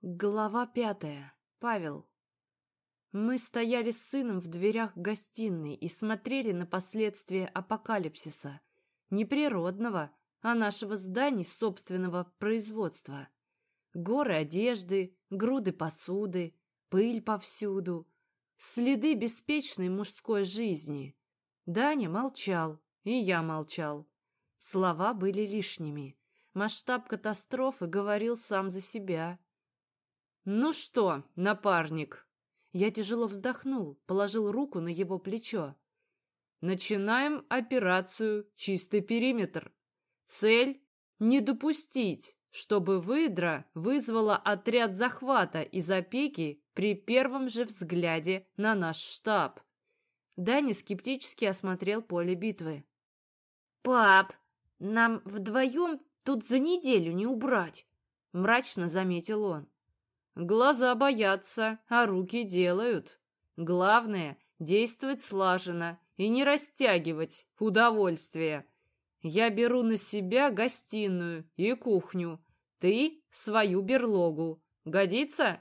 Глава пятая. Павел. Мы стояли с сыном в дверях гостиной и смотрели на последствия апокалипсиса. Не природного, а нашего здания собственного производства. Горы одежды, груды посуды, пыль повсюду. Следы беспечной мужской жизни. Даня молчал, и я молчал. Слова были лишними. Масштаб катастрофы говорил сам за себя. «Ну что, напарник?» Я тяжело вздохнул, положил руку на его плечо. «Начинаем операцию «Чистый периметр». Цель — не допустить, чтобы выдра вызвала отряд захвата из опеки при первом же взгляде на наш штаб». Даня скептически осмотрел поле битвы. «Пап, нам вдвоем тут за неделю не убрать», — мрачно заметил он. Глаза боятся, а руки делают. Главное — действовать слаженно и не растягивать удовольствие. Я беру на себя гостиную и кухню. Ты — свою берлогу. Годится?»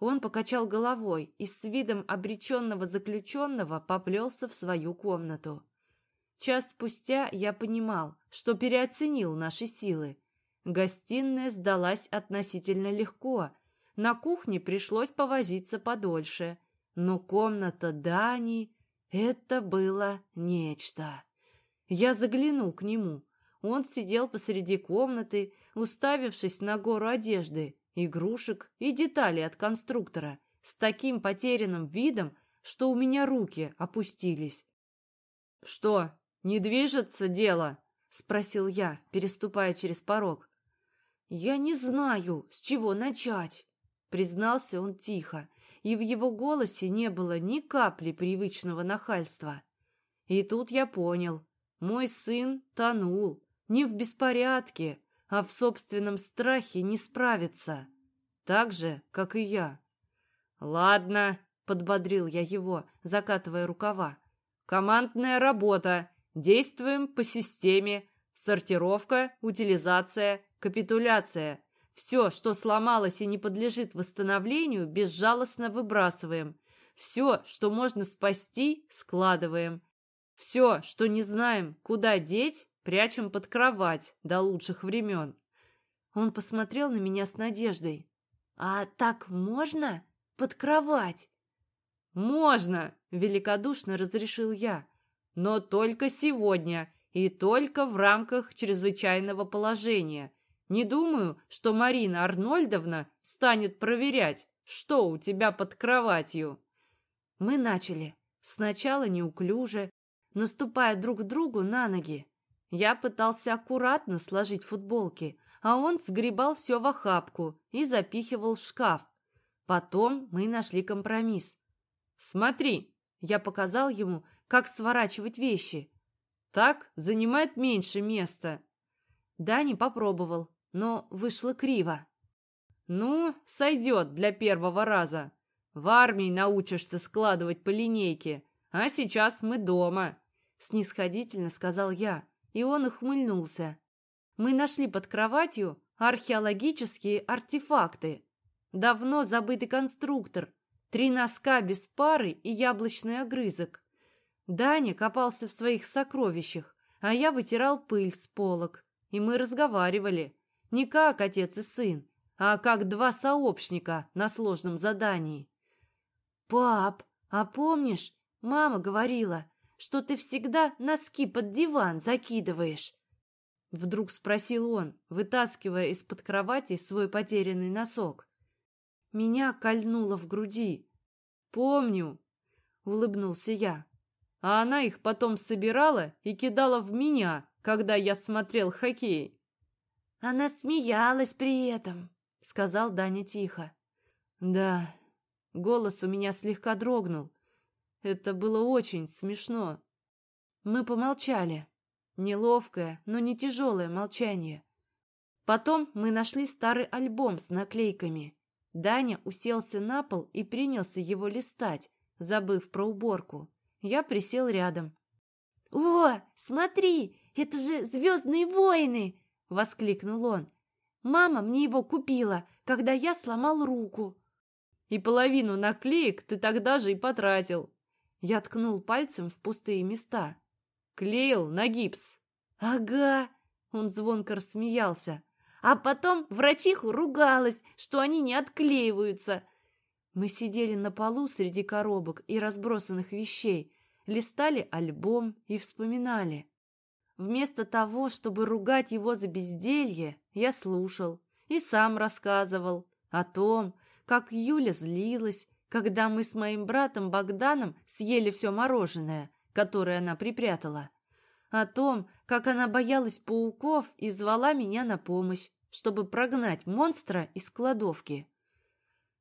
Он покачал головой и с видом обреченного заключенного поплелся в свою комнату. Час спустя я понимал, что переоценил наши силы. Гостиная сдалась относительно легко — на кухне пришлось повозиться подольше, но комната Дани — это было нечто. Я заглянул к нему. Он сидел посреди комнаты, уставившись на гору одежды, игрушек и деталей от конструктора, с таким потерянным видом, что у меня руки опустились. «Что, не движется дело?» — спросил я, переступая через порог. «Я не знаю, с чего начать», признался он тихо, и в его голосе не было ни капли привычного нахальства. И тут я понял, мой сын тонул, не в беспорядке, а в собственном страхе не справиться, так же, как и я. «Ладно», — подбодрил я его, закатывая рукава, «командная работа, действуем по системе, сортировка, утилизация, капитуляция, все, что сломалось и не подлежит восстановлению, безжалостно выбрасываем. Все, что можно спасти, складываем. Все, что не знаем, куда деть, прячем под кровать до лучших времен. Он посмотрел на меня с надеждой. «А так можно? Под кровать?» «Можно!» — великодушно разрешил я. «Но только сегодня и только в рамках чрезвычайного положения. Не думаю, что Марина Арнольдовна станет проверять, что у тебя под кроватью. Мы начали. Сначала неуклюже, наступая друг другу на ноги. Я пытался аккуратно сложить футболки, а он сгребал все в охапку и запихивал в шкаф. Потом мы нашли компромисс. «Смотри!» — я показал ему, как сворачивать вещи. «Так занимает меньше места». Дани попробовал, но вышло криво. «Ну, сойдет для первого раза. В армии научишься складывать по линейке, а сейчас мы дома», — снисходительно сказал я, и он ухмыльнулся. «Мы нашли под кроватью археологические артефакты. Давно забытый конструктор, три носка без пары и яблочный огрызок. Даня копался в своих сокровищах, а я вытирал пыль с полок, и мы разговаривали». Не как отец и сын, а как два сообщника на сложном задании. «Пап, а помнишь, мама говорила, что ты всегда носки под диван закидываешь?» Вдруг спросил он, вытаскивая из-под кровати свой потерянный носок. Меня кольнуло в груди. «Помню», — улыбнулся я. А она их потом собирала и кидала в меня, когда я смотрел хоккей. Она смеялась при этом, сказал Даня тихо. Да, голос у меня слегка дрогнул. Это было очень смешно. Мы помолчали. Неловкое, но не тяжелое молчание. Потом мы нашли старый альбом с наклейками. Даня уселся на пол и принялся его листать, забыв про уборку. Я присел рядом. «О, смотри, это же «Звездные войны!» Воскликнул он. «Мама мне его купила, когда я сломал руку. И половину наклеек ты тогда же и потратил. Я ткнул пальцем в пустые места. Клеил на гипс. Ага, он звонко рассмеялся. А потом врачиху ругалась, что они не отклеиваются. Мы сидели на полу среди коробок и разбросанных вещей, листали альбом и вспоминали. Вместо того, чтобы ругать его за безделье, я слушал и сам рассказывал о том, как Юля злилась, когда мы с моим братом Богданом съели все мороженое, которое она припрятала. О том, как она боялась пауков и звала меня на помощь, чтобы прогнать монстра из кладовки.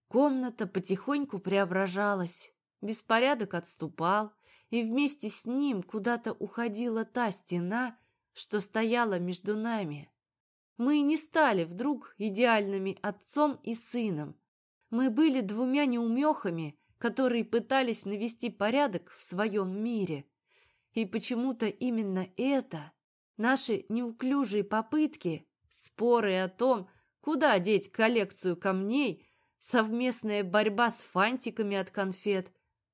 Комната потихоньку преображалась, беспорядок отступал, и вместе с ним куда-то уходила та стена, что стояла между нами. Мы не стали вдруг идеальными отцом и сыном. Мы были двумя неумехами, которые пытались навести порядок в своем мире. И почему-то именно это, наши неуклюжие попытки, споры о том, куда деть коллекцию камней – Совместная борьба с фантиками от конфет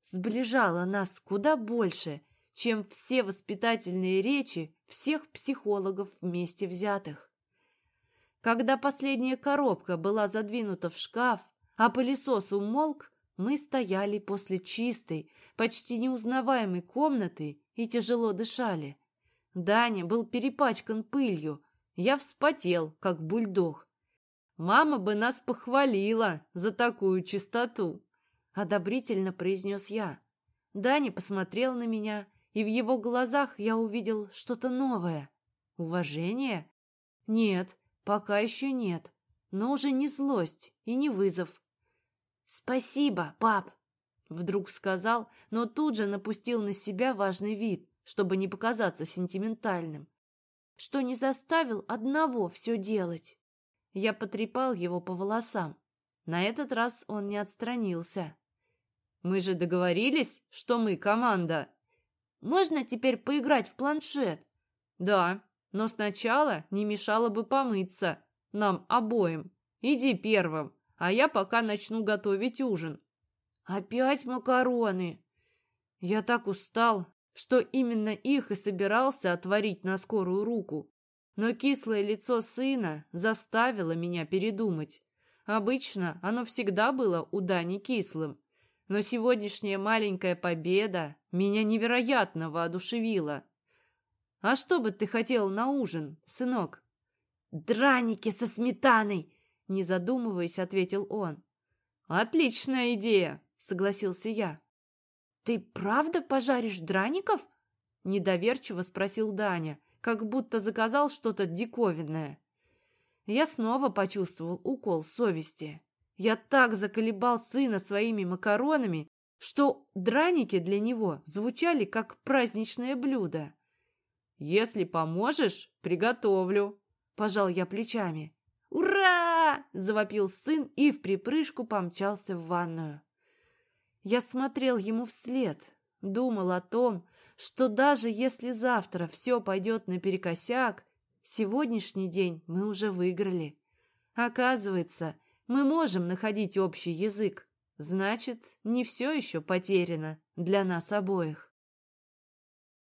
сближала нас куда больше, чем все воспитательные речи всех психологов вместе взятых. Когда последняя коробка была задвинута в шкаф, а пылесос умолк, мы стояли после чистой, почти неузнаваемой комнаты и тяжело дышали. Даня был перепачкан пылью, я вспотел, как бульдог. Мама бы нас похвалила за такую чистоту, одобрительно произнес я. Дани посмотрел на меня, и в его глазах я увидел что-то новое. Уважение? Нет, пока еще нет, но уже не злость и не вызов. Спасибо, пап, вдруг сказал, но тут же напустил на себя важный вид, чтобы не показаться сентиментальным, что не заставил одного все делать. Я потрепал его по волосам. На этот раз он не отстранился. «Мы же договорились, что мы команда». «Можно теперь поиграть в планшет?» «Да, но сначала не мешало бы помыться. Нам обоим. Иди первым, а я пока начну готовить ужин». «Опять макароны?» Я так устал, что именно их и собирался отварить на скорую руку. Но кислое лицо сына заставило меня передумать. Обычно оно всегда было у Дани кислым. Но сегодняшняя маленькая победа меня невероятно воодушевила. «А что бы ты хотел на ужин, сынок?» «Драники со сметаной!» Не задумываясь, ответил он. «Отличная идея!» — согласился я. «Ты правда пожаришь драников?» Недоверчиво спросил Даня, как будто заказал что-то диковинное. Я снова почувствовал укол совести. Я так заколебал сына своими макаронами, что драники для него звучали как праздничное блюдо. «Если поможешь, приготовлю», — пожал я плечами. «Ура!» — завопил сын и в припрыжку помчался в ванную. Я смотрел ему вслед, думал о том, что даже если завтра все пойдет наперекосяк, сегодняшний день мы уже выиграли. Оказывается, мы можем находить общий язык. Значит, не все еще потеряно для нас обоих.